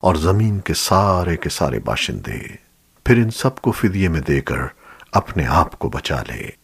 اور زمین کے سارے کے سارے باشندے پھر ان سب کو فدیے میں دے کر اپنے آپ کو بچا لے۔